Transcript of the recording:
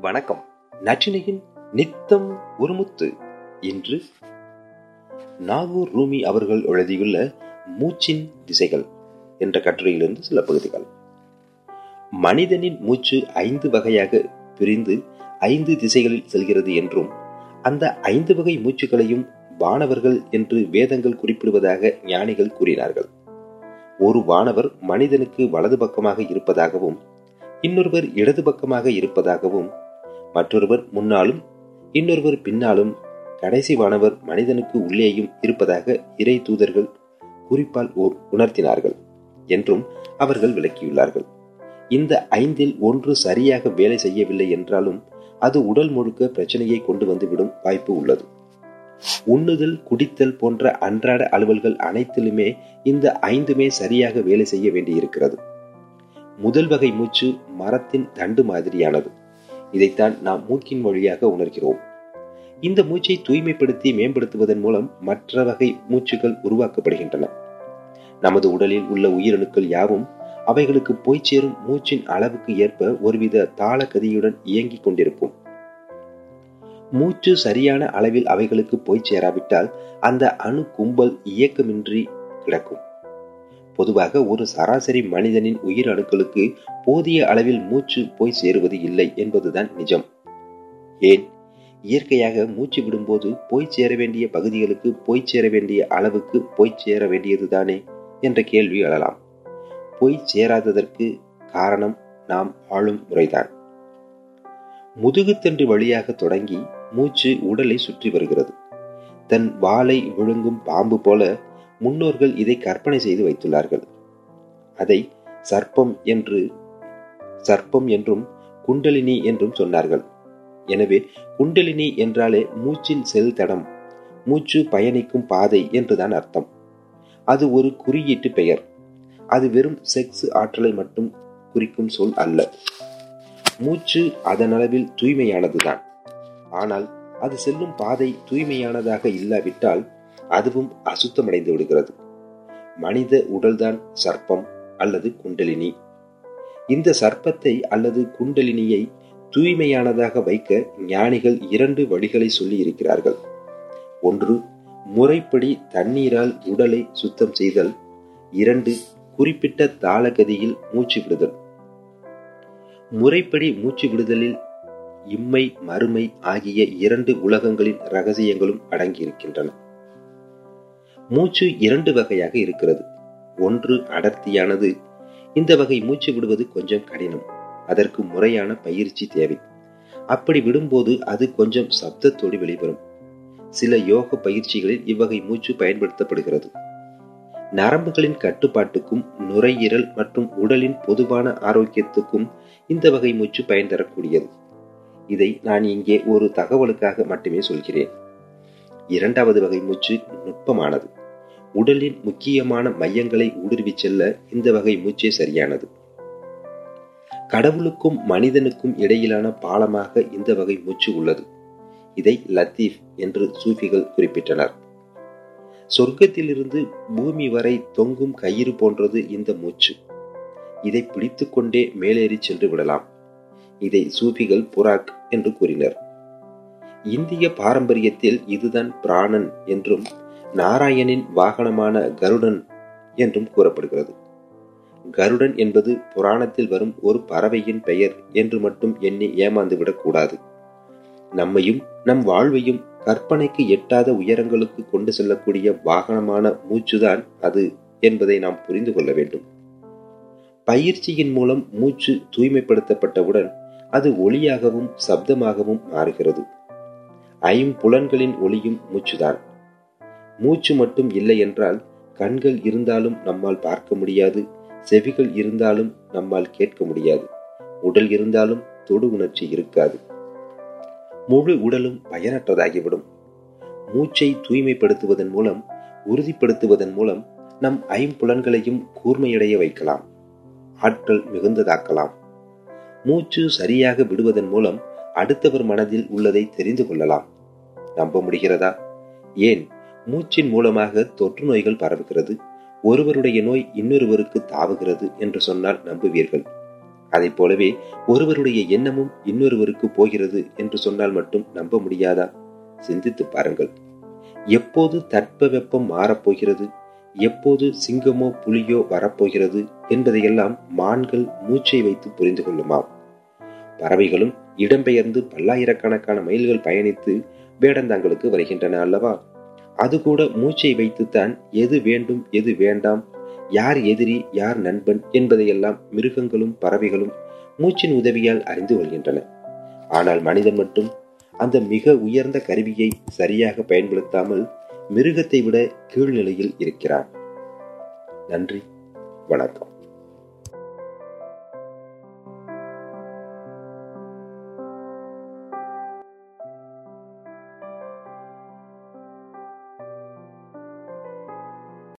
வணக்கம். நச்சினையின் நித்தம் ஒருமுத்து இன்று நாகூர் ரூமி அவர்கள் எழுதியுள்ள மூச்சின் திசைகள் என்ற கட்டுரையிலிருந்து சில பகுதிகள். மனிதனின் மூச்சு ஐந்து வகையாக பிரிந்து ஐந்து திசைகளில் செல்கிறது என்றும் அந்த ஐந்து வகை மூச்சுகளையும் வானவர்கள் என்று வேதங்கள் குறிப்பிடுவதாக ஞானிகள் கூறினார்கள். ஒரு வானவர் மனிதனுக்கு வலது பக்கமாக இருப்பதாகவும் இன்னொருவர் இடது பக்கமாக இருப்பதாகவும் மற்றொருவர் முன்னாலும் இன்னொருவர் பின்னாலும் கடைசி வானவர் மனிதனுக்கு உள்ளேயும் இருப்பதாக இறை தூதர்கள் குறிப்பால் உணர்த்தினார்கள் என்றும் அவர்கள் விளக்கியுள்ளார்கள். இந்த ஐந்தில் ஒன்று சரியாக வேலை செய்யவில்லை என்றாலும் அது உடல் முழுக்க பிரச்சனையை கொண்டு வந்துவிடும் வாய்ப்பு உள்ளது. உண்ணுதல் குடித்தல் போன்ற அன்றாட அலுவல்கள் அனைத்திலுமே இந்த ஐந்துமே சரியாக வேலை செய்ய வேண்டியிருக்கிறது. முதல் வகை மூச்சு மரத்தின் தண்டு மாதிரியானது. இதைத்தான் நாம் மூக்கின் வழியாக உணர்கிறோம். இந்த மூச்சை தூய்மைப்படுத்தி மேம்படுத்துவதன் மூலம் மற்ற வகை மூச்சுகள் உருவாக்கப்படுகின்றன. நமது உடலில் உள்ள உயிரணுக்கள் யாவும் அவைகளுக்கு போய் சேரும் மூச்சின் அளவுக்கு ஏற்ப ஒருவித தாள கதியுடன் இயங்கிக் கொண்டிருக்கும் மூச்சு சரியான அளவில் அவைகளுக்கு போய் சேராவிட்டால் அந்த அணு கும்பல் இயக்கமின்றி கிடக்கும். பொதுவாக ஒரு சராசரி மனிதனின் உயிர் அணுக்களுக்கு போதிய அளவில் மூச்சு போய் சேருவது இல்லை என்பதுதான் நிஜம். ஏன்? இயற்கையாக மூச்சு விடும்போது போய் சேர வேண்டிய பகுதிகளுக்கு போய் சேர வேண்டிய அளவுக்கு போய் சேர வேண்டியதுதானே என்ற கேள்வி எழலாம். போய் சேராததற்கு காரணம் நாம் ஆளும் முறைதான். முதுகுத்தண்டு வழியாக தொடங்கி மூச்சு உடலை சுற்றி வருகிறது. தன் வாளை விழுங்கும் பாம்பு போல முன்னோர்கள் இதை கற்பனை செய்து வைத்துள்ளார்கள். அதை சர்ப்பம் என்று சர்ப்பம் என்றும் குண்டலினி என்றும் சொன்னார்கள். எனவே குண்டலினி என்றாலே மூச்சின் செல் தடம் மூச்சு பயணிக்கும் பாதை என்றுதான் அர்த்தம். அது ஒரு குறியீட்டு பெயர். அது வெறும் செக்ஸ் ஆற்றலை மட்டும் குறிக்கும் சொல் அல்ல. மூச்சு அதனளவில் தூய்மையானதுதான். ஆனால் அது செல்லும் பாதை தூய்மையானதாக இல்லாவிட்டால் அதுவும் அசுத்தமடைந்து விடுகிறது. மனித உடல்தான் சர்ப்பம் அல்லது குண்டலினி. இந்த சர்ப்பத்தை அல்லது குண்டலினியை தூய்மையானதாக வைக்க ஞானிகள் இரண்டு வழிகளை சொல்லி இருக்கிறார்கள். ஒன்று முறைப்படி தண்ணீரால் உடலை சுத்தம் செய்தல். இரண்டு குறிப்பிட்ட தாளகதியில் மூச்சு விடுதல். முறைப்படி மூச்சு விடுதலில் இம்மை மறுமை ஆகிய இரண்டு உலகங்களின் ரகசியங்களும் அடங்கியிருக்கின்றன. மூச்சு இரண்டு வகையாக இருக்கிறது. ஒன்று அடர்த்தியானது. இந்த வகை மூச்சு விடுவது கொஞ்சம் கடினம். அதற்கு முறையான பயிற்சி தேவை. அப்படி விடும்போது அது கொஞ்சம் சப்தத்தோடு வெளிவரும். சில யோக பயிற்சிகளில் இவ்வகை மூச்சு பயன்படுத்தப்படுகிறது. நரம்புகளின் கட்டுப்பாட்டுக்கும் நுரையீரல் மற்றும் உடலின் பொதுவான ஆரோக்கியத்துக்கும் இந்த வகை மூச்சு பயன் தரக்கூடியது. இதை நான் இங்கே ஒரு தகவலுக்காக மட்டுமே சொல்கிறேன். இரண்டாவது வகை மூச்சு நுட்பமானது. உடலின் முக்கியமான மையங்களை ஊடுருவி செல்ல இந்த வகை மூச்சே சரியானது. கடவுளுக்கும் மனிதனுக்கும் இடையிலான பாலமாக இந்த வகை மூச்சு உள்ளது. இதை லத்தீப் என்று சூஃபிகள் குறிப்பிட்டனர். சொர்க்கத்திலிருந்து பூமி வரை தொங்கும் கயிறு போன்றது இந்த மூச்சு. இதை பிடித்துக்கொண்டே மேலேறி சென்று விடலாம். இதை சூஃபிகள் புராக் என்று கூறினர். இந்திய பாரம்பரியத்தில் இதுதான் பிராணன் என்றும் நாராயணின் வாகனமான கருடன் என்றும் கூறப்படுகிறது. கருடன் என்பது புராணத்தில் வரும் ஒரு பறவையின் பெயர் என்று மட்டும் எண்ணி ஏமாந்து விடக்கூடாது. நம்மையும் நம் வாழ்வையும் கற்பனைக்கு எட்டாத உயரங்களுக்கு கொண்டு செல்லக்கூடிய வாகனமான மூச்சுதான் அது என்பதை நாம் புரிந்து கொள்ள வேண்டும். பயிற்சியின் மூலம் மூச்சு தூய்மைப்படுத்தப்பட்டவுடன் அது ஒளியாகவும் சப்தமாகவும் மாறுகிறது. ஐம்புலன்களின் ஒளியும் மூச்சுதான். மூச்சு மட்டும் இல்லை என்றால் கண்கள் இருந்தாலும் நம்மால் பார்க்க முடியாது செவிகள் இருந்தாலும் நம்மால் கேட்க முடியாது. உடல் இருந்தாலும் தொடு உணர்ச்சி இருக்காது. முழு உடலும் பயனற்றதாகிவிடும். மூச்சை தூய்மைப்படுத்துவதன் மூலம் உறுதிப்படுத்துவதன் மூலம் நம் ஐம்புலன்களையும் கூர்மையடைய வைக்கலாம். ஆற்றல் மிகுந்ததாக்கலாம். மூச்சு சரியாக விடுவதன் மூலம் அடுத்தவர் மனதில் உள்ளதை தெரிந்து கொள்ளலாம். நம்ப முடிகிறதா? ஏன்? மூச்சின் மூலமாக தொற்று நோய்கள் பரவுகிறது. ஒருவருடைய நோய் இன்னொருவருக்கு தாவுகிறது என்று சொன்னால் நம்புவீர்கள். அதை போலவே ஒருவருடைய எண்ணமும் இன்னொருவருக்கு போகிறது என்று சொன்னால் மட்டும் நம்ப முடியாதா? சிந்தித்து பாருங்கள். எப்போது தட்ப வெப்பம் மாறப்போகிறது? எப்போது சிங்கமோ புலியோ வரப்போகிறது? என்பதையெல்லாம் மான்கள் மூச்சை வைத்து புரிந்து கொள்ளுமாம். பறவைகளும் இடம்பெயர்ந்து பல்லாயிரக்கணக்கான மைல்கள் பயணித்து வேடந்தாங்களுக்கு வருகின்றன அல்லவா? அது கூட மூச்சை வைத்துத்தான் எது வேண்டும் எது வேண்டாம் யார் எதிரி யார் நண்பன் என்பதையெல்லாம் மிருகங்களும் பறவைகளும் மூச்சின் உதவியால் அறிந்து கொள்கின்றன. ஆனால் மனிதன் மட்டும் அந்த மிக உயர்ந்த கருவியை சரியாக பயன்படுத்தாமல் மிருகத்தை விட கீழ்நிலையில் இருக்கிறான். நன்றி வணக்கம்.